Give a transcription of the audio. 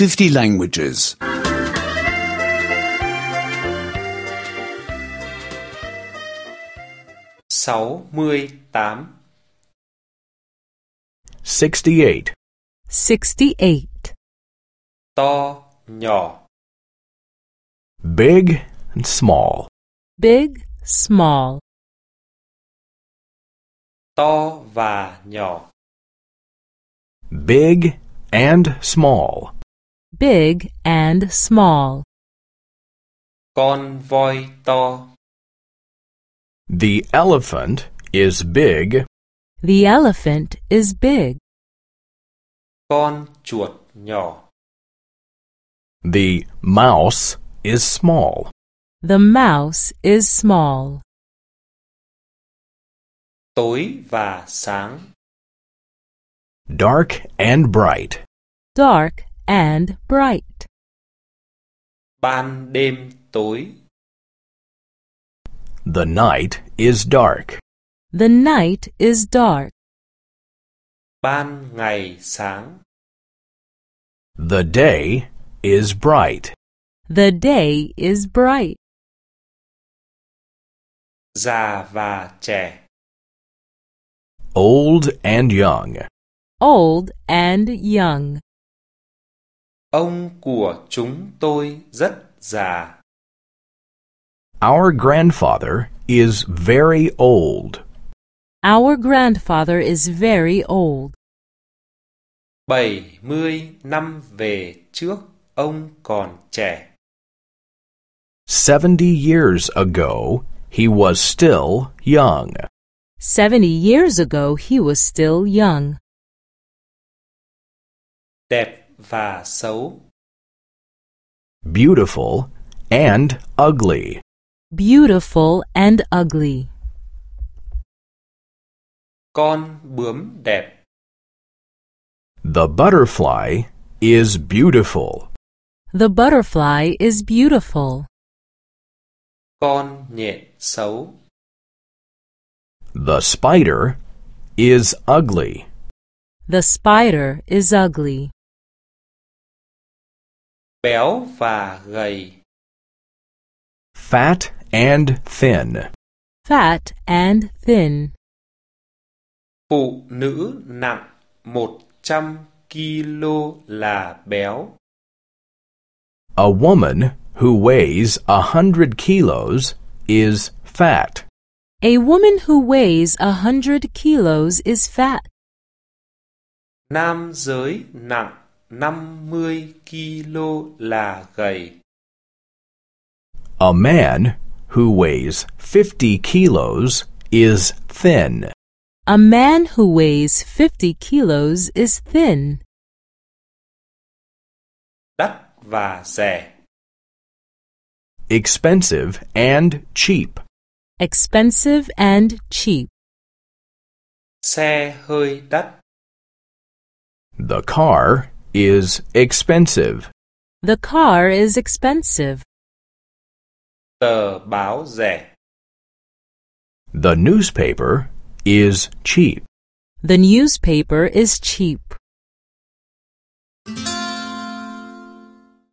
50 languages. 68 68. 68. to nhỏ Big and small. Big, small. to và nhỏ Big and small. Big and small. con voi to The elephant is big. The elephant is big. con chuột nhỏ The mouse is small. The mouse is small. tối và sáng Dark and bright. Dark and bright. ban đêm tối The night is dark. The night is dark. ban ngày sáng The day is bright. The day is bright. già và trẻ Old and young. Old and young. Ông của chúng tôi rất già Our grandfather is very old. Our grandfather is very old. bảy mươi năm về trước ông còn trẻ 70 years ago, he was still young. 70 years ago, he was still young. đẹp và xấu Beautiful and ugly. Beautiful and ugly. con bướm đẹp The butterfly is beautiful. The butterfly is beautiful. con nhện xấu The spider is ugly. The spider is ugly. Béo và gầy Fat and thin. Fat and thin. phụ nữ nặng một trăm kg là béo A woman who weighs a hundred kilos is fat. A woman who weighs a hundred kilos is fat. nam giới nặng 50 kg là gầy A man who weighs 50 kilos is thin. A man who weighs 50 kilos is thin. đắt và rẻ Expensive and cheap. Expensive and cheap. xe hơi đắt The car is expensive. The car is expensive. tờ báo rẻ The newspaper is cheap. The newspaper is cheap.